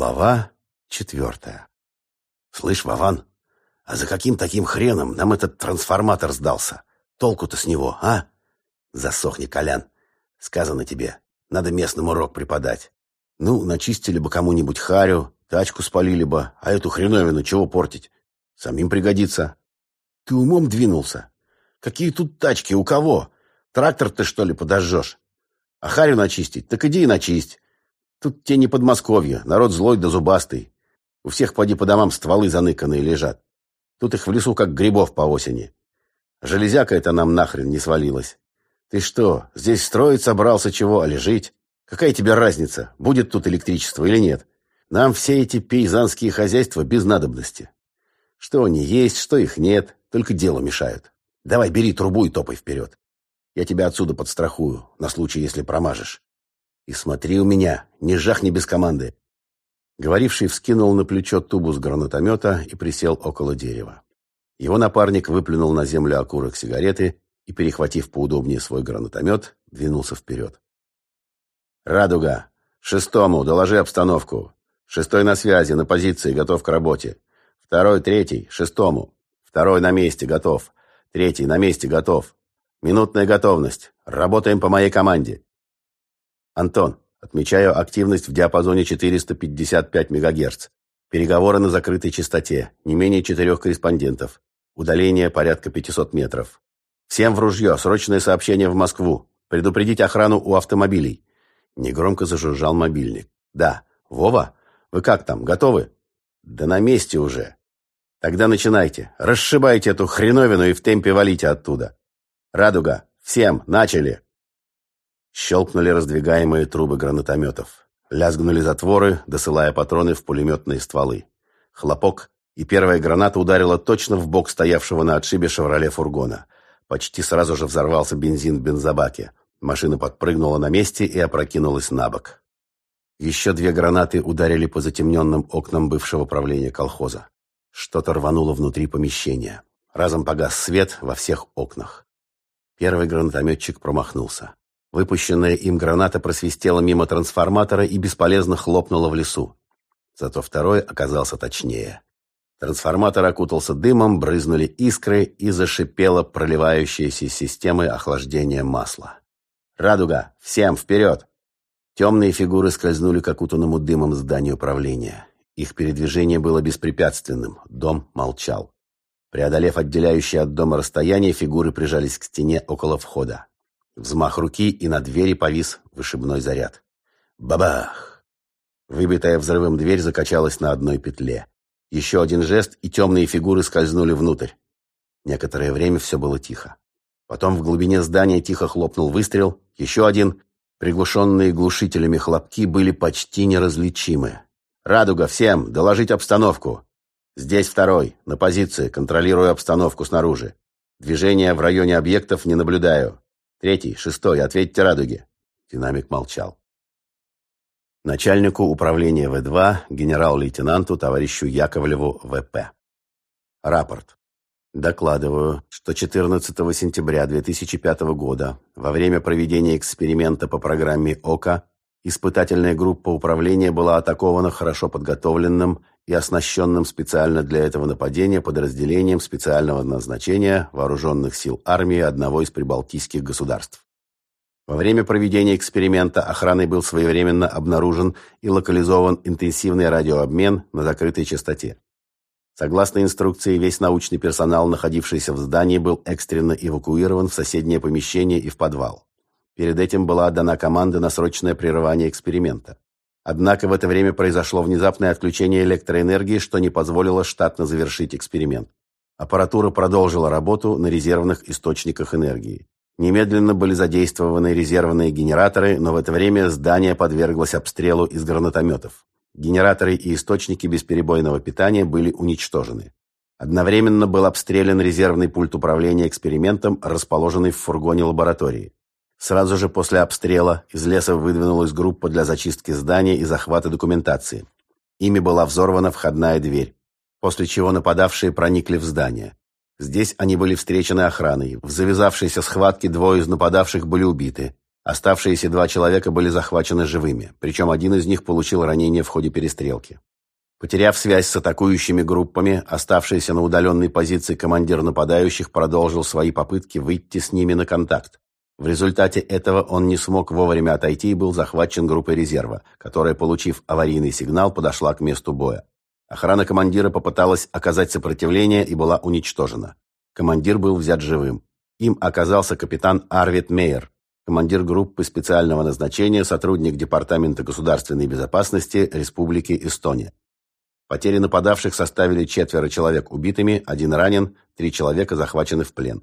Глава четвертая. «Слышь, Вован, а за каким таким хреном нам этот трансформатор сдался? Толку-то с него, а? Засохни, Колян. Сказано тебе, надо местным урок преподать. Ну, начистили бы кому-нибудь харю, тачку спалили бы, а эту хреновину чего портить? Самим пригодится. Ты умом двинулся? Какие тут тачки, у кого? Трактор ты, что ли, подожжешь? А харю начистить? Так иди и начисть. Тут те не Подмосковье, народ злой да зубастый. У всех поди по домам стволы заныканные лежат. Тут их в лесу как грибов по осени. Железяка это нам нахрен не свалилась. Ты что, здесь строить собрался чего, а лежить? Какая тебе разница, будет тут электричество или нет? Нам все эти пейзанские хозяйства без надобности. Что они есть, что их нет, только делу мешают. Давай, бери трубу и топай вперед. Я тебя отсюда подстрахую, на случай, если промажешь. И смотри у меня, не жахни без команды. Говоривший вскинул на плечо тубу с гранатомета и присел около дерева. Его напарник выплюнул на землю окурок сигареты и, перехватив поудобнее свой гранатомет, двинулся вперед. «Радуга! Шестому! Доложи обстановку! Шестой на связи, на позиции, готов к работе. Второй, третий, шестому. Второй на месте, готов. Третий на месте, готов. Минутная готовность. Работаем по моей команде. Антон, отмечаю активность в диапазоне 455 МГц. Переговоры на закрытой частоте. Не менее четырех корреспондентов. Удаление порядка 500 метров. Всем в ружье. Срочное сообщение в Москву. Предупредить охрану у автомобилей. Негромко зажужжал мобильник. Да. Вова, вы как там, готовы? Да на месте уже. Тогда начинайте. Расшибайте эту хреновину и в темпе валите оттуда. Радуга. Всем. Начали. Щелкнули раздвигаемые трубы гранатометов. Лязгнули затворы, досылая патроны в пулеметные стволы. Хлопок, и первая граната ударила точно в бок стоявшего на отшибе «Шевроле» фургона. Почти сразу же взорвался бензин в бензобаке. Машина подпрыгнула на месте и опрокинулась на бок. Еще две гранаты ударили по затемненным окнам бывшего правления колхоза. Что-то рвануло внутри помещения. Разом погас свет во всех окнах. Первый гранатометчик промахнулся. Выпущенная им граната просвистела мимо трансформатора и бесполезно хлопнула в лесу. Зато второй оказался точнее. Трансформатор окутался дымом, брызнули искры и зашипела проливающаяся из системы охлаждения масла. «Радуга! Всем вперед!» Темные фигуры скользнули к окутанному дымом зданию управления. Их передвижение было беспрепятственным, дом молчал. Преодолев отделяющее от дома расстояние, фигуры прижались к стене около входа. Взмах руки, и на двери повис вышибной заряд. Бабах! Выбитая взрывом дверь закачалась на одной петле. Еще один жест, и темные фигуры скользнули внутрь. Некоторое время все было тихо. Потом в глубине здания тихо хлопнул выстрел. Еще один. Приглушенные глушителями хлопки были почти неразличимы. «Радуга, всем! Доложить обстановку!» «Здесь второй. На позиции. Контролирую обстановку снаружи. Движения в районе объектов не наблюдаю. Третий, шестой, ответьте радуге. Динамик молчал. Начальнику управления В2, генерал-лейтенанту товарищу Яковлеву ВП. Рапорт. Докладываю, что 14 сентября 2005 года, во время проведения эксперимента по программе ОКА, испытательная группа управления была атакована хорошо подготовленным и оснащенным специально для этого нападения подразделением специального назначения вооруженных сил армии одного из прибалтийских государств. Во время проведения эксперимента охраной был своевременно обнаружен и локализован интенсивный радиообмен на закрытой частоте. Согласно инструкции, весь научный персонал, находившийся в здании, был экстренно эвакуирован в соседнее помещение и в подвал. Перед этим была дана команда на срочное прерывание эксперимента. Однако в это время произошло внезапное отключение электроэнергии, что не позволило штатно завершить эксперимент. Аппаратура продолжила работу на резервных источниках энергии. Немедленно были задействованы резервные генераторы, но в это время здание подверглось обстрелу из гранатометов. Генераторы и источники бесперебойного питания были уничтожены. Одновременно был обстрелян резервный пульт управления экспериментом, расположенный в фургоне лаборатории. Сразу же после обстрела из леса выдвинулась группа для зачистки здания и захвата документации. Ими была взорвана входная дверь, после чего нападавшие проникли в здание. Здесь они были встречены охраной. В завязавшейся схватке двое из нападавших были убиты. Оставшиеся два человека были захвачены живыми, причем один из них получил ранение в ходе перестрелки. Потеряв связь с атакующими группами, оставшийся на удаленной позиции командир нападающих продолжил свои попытки выйти с ними на контакт. В результате этого он не смог вовремя отойти и был захвачен группой резерва, которая, получив аварийный сигнал, подошла к месту боя. Охрана командира попыталась оказать сопротивление и была уничтожена. Командир был взят живым. Им оказался капитан Арвид Мейер, командир группы специального назначения, сотрудник Департамента государственной безопасности Республики Эстония. Потери нападавших составили четверо человек убитыми, один ранен, три человека захвачены в плен.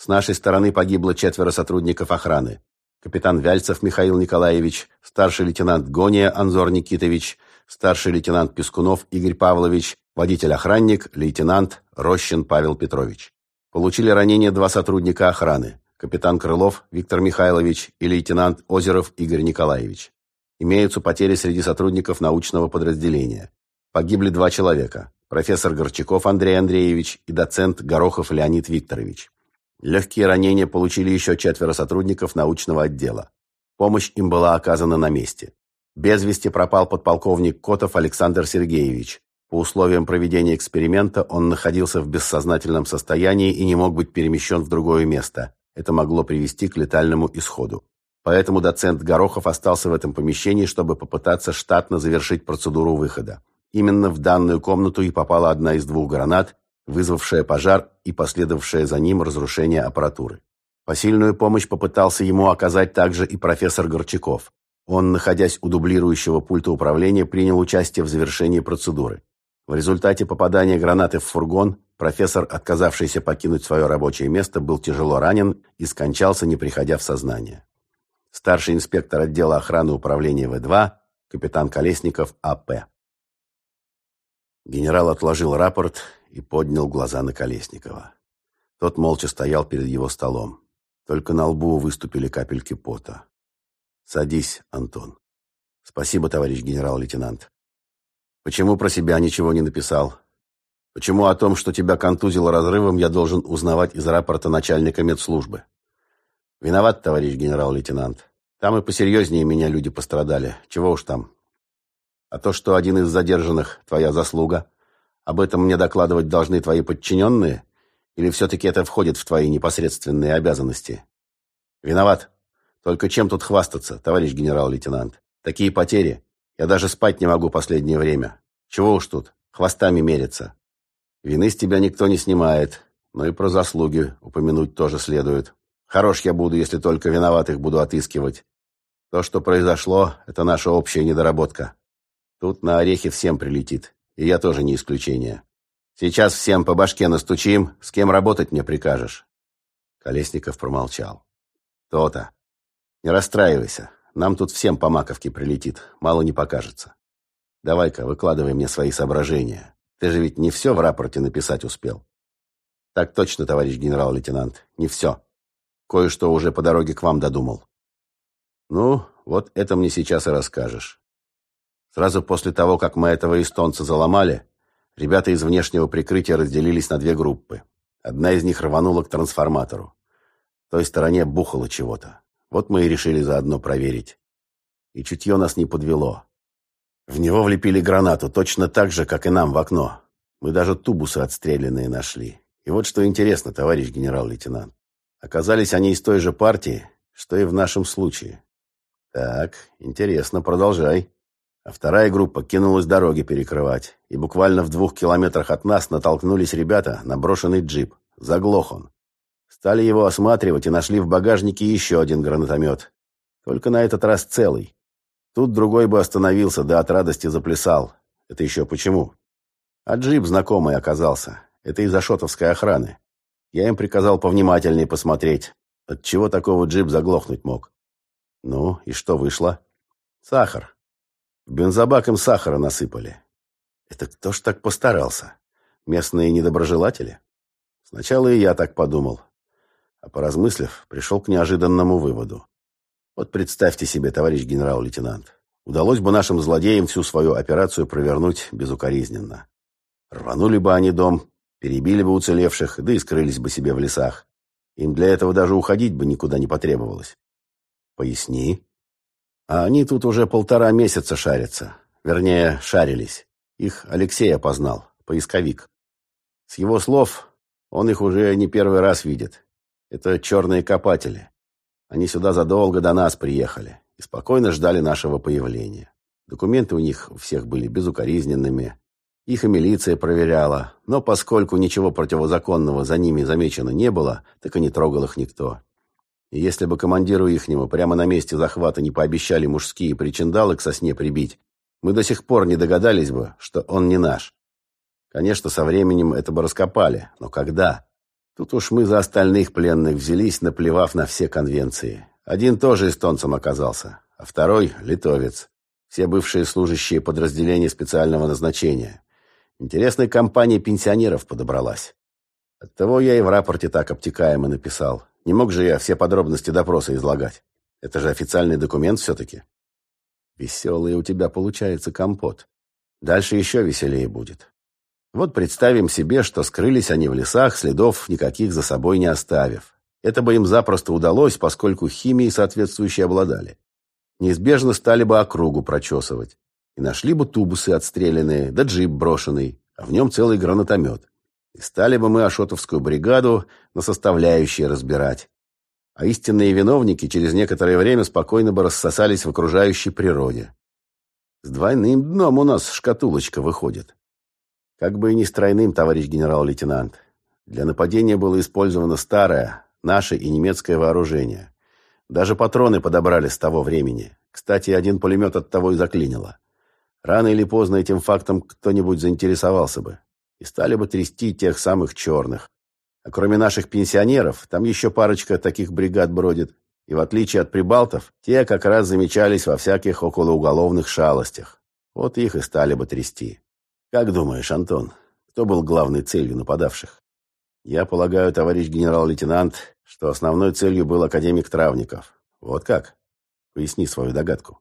С нашей стороны погибло четверо сотрудников охраны. Капитан Вяльцев Михаил Николаевич, старший лейтенант Гония Анзор Никитович, старший лейтенант Пескунов Игорь Павлович, водитель-охранник, лейтенант Рощин Павел Петрович. Получили ранения два сотрудника охраны, капитан Крылов Виктор Михайлович и лейтенант Озеров Игорь Николаевич. Имеются потери среди сотрудников научного подразделения. Погибли два человека. Профессор Горчаков Андрей Андреевич и доцент Горохов Леонид Викторович. Легкие ранения получили еще четверо сотрудников научного отдела. Помощь им была оказана на месте. Без вести пропал подполковник Котов Александр Сергеевич. По условиям проведения эксперимента он находился в бессознательном состоянии и не мог быть перемещен в другое место. Это могло привести к летальному исходу. Поэтому доцент Горохов остался в этом помещении, чтобы попытаться штатно завершить процедуру выхода. Именно в данную комнату и попала одна из двух гранат, вызвавшая пожар и последовавшее за ним разрушение аппаратуры. Посильную помощь попытался ему оказать также и профессор Горчаков. Он, находясь у дублирующего пульта управления, принял участие в завершении процедуры. В результате попадания гранаты в фургон профессор, отказавшийся покинуть свое рабочее место, был тяжело ранен и скончался, не приходя в сознание. Старший инспектор отдела охраны управления В2, капитан Колесников А.П. Генерал отложил рапорт и поднял глаза на Колесникова. Тот молча стоял перед его столом. Только на лбу выступили капельки пота. «Садись, Антон». «Спасибо, товарищ генерал-лейтенант». «Почему про себя ничего не написал? Почему о том, что тебя контузило разрывом, я должен узнавать из рапорта начальника медслужбы?» «Виноват, товарищ генерал-лейтенант. Там и посерьезнее меня люди пострадали. Чего уж там. А то, что один из задержанных – твоя заслуга, об этом мне докладывать должны твои подчиненные? Или все-таки это входит в твои непосредственные обязанности? Виноват. Только чем тут хвастаться, товарищ генерал-лейтенант? Такие потери. Я даже спать не могу последнее время. Чего уж тут, хвостами мериться. Вины с тебя никто не снимает, но и про заслуги упомянуть тоже следует. Хорош я буду, если только виноватых буду отыскивать. То, что произошло, это наша общая недоработка. Тут на орехи всем прилетит, и я тоже не исключение. Сейчас всем по башке настучим, с кем работать мне прикажешь?» Колесников промолчал. «То-то. Не расстраивайся, нам тут всем по маковке прилетит, мало не покажется. Давай-ка, выкладывай мне свои соображения. Ты же ведь не все в рапорте написать успел». «Так точно, товарищ генерал-лейтенант, не все. Кое-что уже по дороге к вам додумал». «Ну, вот это мне сейчас и расскажешь. Сразу после того, как мы этого эстонца заломали, ребята из внешнего прикрытия разделились на две группы. Одна из них рванула к трансформатору. В той стороне бухало чего-то. Вот мы и решили заодно проверить. И чутье нас не подвело. В него влепили гранату, точно так же, как и нам в окно. Мы даже тубусы отстрелянные нашли. И вот что интересно, товарищ генерал-лейтенант. Оказались они из той же партии, что и в нашем случае. Так, интересно, продолжай. А вторая группа кинулась дороги перекрывать. И буквально в двух километрах от нас натолкнулись ребята на брошенный джип. Заглох он. Стали его осматривать и нашли в багажнике еще один гранатомет. Только на этот раз целый. Тут другой бы остановился, да от радости заплясал. Это еще почему? А джип знакомый оказался. Это из Ашотовской охраны. Я им приказал повнимательнее посмотреть. От чего такого джип заглохнуть мог? Ну, и что вышло? Сахар. В бензобак им сахара насыпали. Это кто ж так постарался? Местные недоброжелатели? Сначала и я так подумал. А поразмыслив, пришел к неожиданному выводу. Вот представьте себе, товарищ генерал-лейтенант, удалось бы нашим злодеям всю свою операцию провернуть безукоризненно. Рванули бы они дом, перебили бы уцелевших, да и скрылись бы себе в лесах. Им для этого даже уходить бы никуда не потребовалось. Поясни. А они тут уже полтора месяца шарятся. Вернее, шарились. Их Алексей опознал, поисковик. С его слов, он их уже не первый раз видит. Это черные копатели. Они сюда задолго до нас приехали и спокойно ждали нашего появления. Документы у них всех были безукоризненными. Их и милиция проверяла, но поскольку ничего противозаконного за ними замечено не было, так и не трогал их никто. И если бы командиру ихнему прямо на месте захвата не пообещали мужские причиндалы к сосне прибить, мы до сих пор не догадались бы, что он не наш. Конечно, со временем это бы раскопали, но когда? Тут уж мы за остальных пленных взялись, наплевав на все конвенции. Один тоже эстонцем оказался, а второй — литовец. Все бывшие служащие подразделения специального назначения. Интересная компания пенсионеров подобралась. Оттого я и в рапорте так обтекаемо написал. Не мог же я все подробности допроса излагать. Это же официальный документ все-таки. Веселый у тебя получается компот. Дальше еще веселее будет. Вот представим себе, что скрылись они в лесах, следов никаких за собой не оставив. Это бы им запросто удалось, поскольку химией соответствующей обладали. Неизбежно стали бы округу прочесывать. И нашли бы тубусы отстрелянные, да джип брошенный, а в нем целый гранатомет. И стали бы мы Ашотовскую бригаду на составляющие разбирать. А истинные виновники через некоторое время спокойно бы рассосались в окружающей природе. С двойным дном у нас шкатулочка выходит. Как бы и не стройным, товарищ генерал-лейтенант. Для нападения было использовано старое, наше и немецкое вооружение. Даже патроны подобрали с того времени. Кстати, один пулемет от того и заклинило. Рано или поздно этим фактом кто-нибудь заинтересовался бы. И стали бы трясти тех самых черных. А кроме наших пенсионеров, там еще парочка таких бригад бродит. И в отличие от прибалтов, те как раз замечались во всяких околоуголовных шалостях. Вот их и стали бы трясти. Как думаешь, Антон, кто был главной целью нападавших? Я полагаю, товарищ генерал-лейтенант, что основной целью был академик Травников. Вот как? Поясни свою догадку.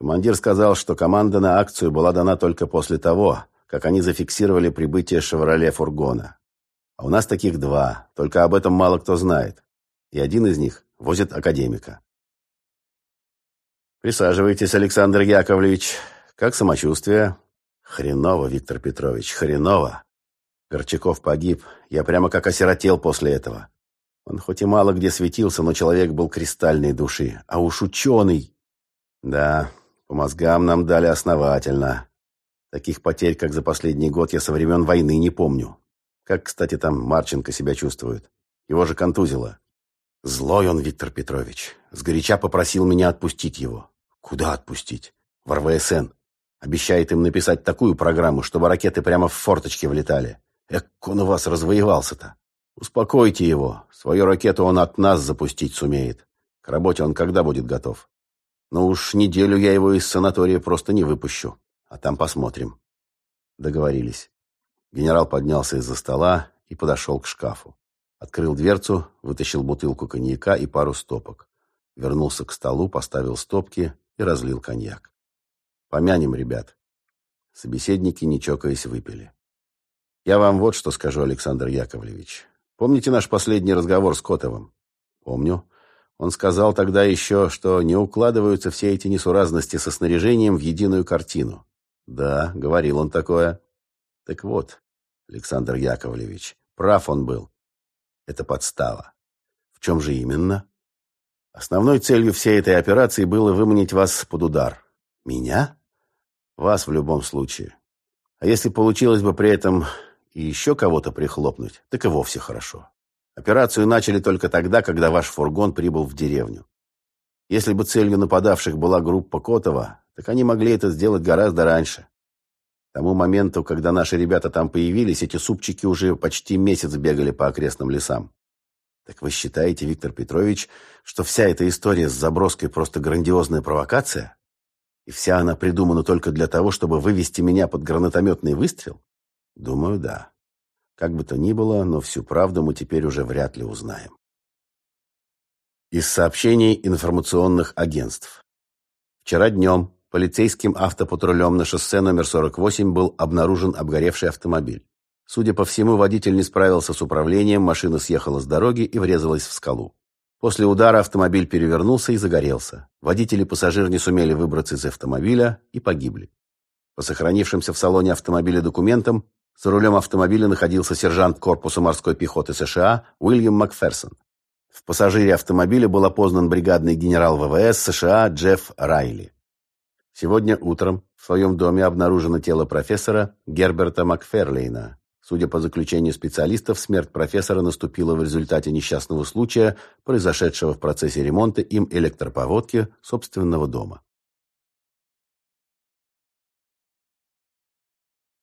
Командир сказал, что команда на акцию была дана только после того, как они зафиксировали прибытие «Шевроле» фургона. А у нас таких два, только об этом мало кто знает. И один из них возит академика. Присаживайтесь, Александр Яковлевич. Как самочувствие? Хреново, Виктор Петрович, хреново. Горчаков погиб. Я прямо как осиротел после этого. Он хоть и мало где светился, но человек был кристальной души. А уж ученый... Да, по мозгам нам дали основательно. Таких потерь, как за последний год, я со времен войны не помню. Как, кстати, там Марченко себя чувствует. Его же контузило. Злой он, Виктор Петрович. Сгоряча попросил меня отпустить его. Куда отпустить? В РВСН. Обещает им написать такую программу, чтобы ракеты прямо в форточки влетали. Эк, он у вас развоевался-то. Успокойте его. Свою ракету он от нас запустить сумеет. К работе он когда будет готов? Ну уж неделю я его из санатория просто не выпущу. А там посмотрим. Договорились. Генерал поднялся из-за стола и подошел к шкафу. Открыл дверцу, вытащил бутылку коньяка и пару стопок. Вернулся к столу, поставил стопки и разлил коньяк. Помянем, ребят. Собеседники, не чокаясь, выпили. Я вам вот что скажу, Александр Яковлевич. Помните наш последний разговор с Котовым? Помню. Он сказал тогда еще, что не укладываются все эти несуразности со снаряжением в единую картину. Да, говорил он такое. Так вот, Александр Яковлевич, прав он был. Это подстава. В чем же именно? Основной целью всей этой операции было выманить вас под удар. Меня? Вас в любом случае. А если получилось бы при этом и еще кого-то прихлопнуть, так и вовсе хорошо. Операцию начали только тогда, когда ваш фургон прибыл в деревню. Если бы целью нападавших была группа Котова, так они могли это сделать гораздо раньше. К тому моменту, когда наши ребята там появились, эти супчики уже почти месяц бегали по окрестным лесам. Так вы считаете, Виктор Петрович, что вся эта история с заброской просто грандиозная провокация? И вся она придумана только для того, чтобы вывести меня под гранатометный выстрел? Думаю, да. Как бы то ни было, но всю правду мы теперь уже вряд ли узнаем. Из сообщений информационных агентств. Вчера днем полицейским автопатрулем на шоссе номер 48 был обнаружен обгоревший автомобиль. Судя по всему, водитель не справился с управлением, машина съехала с дороги и врезалась в скалу. После удара автомобиль перевернулся и загорелся. Водитель и пассажир не сумели выбраться из автомобиля и погибли. По сохранившимся в салоне автомобиля документам, за рулем автомобиля находился сержант корпуса морской пехоты США Уильям Макферсон. В пассажире автомобиля был опознан бригадный генерал ВВС США Джефф Райли. Сегодня утром в своем доме обнаружено тело профессора Герберта Макферлейна. Судя по заключению специалистов, смерть профессора наступила в результате несчастного случая, произошедшего в процессе ремонта им электроповодки собственного дома.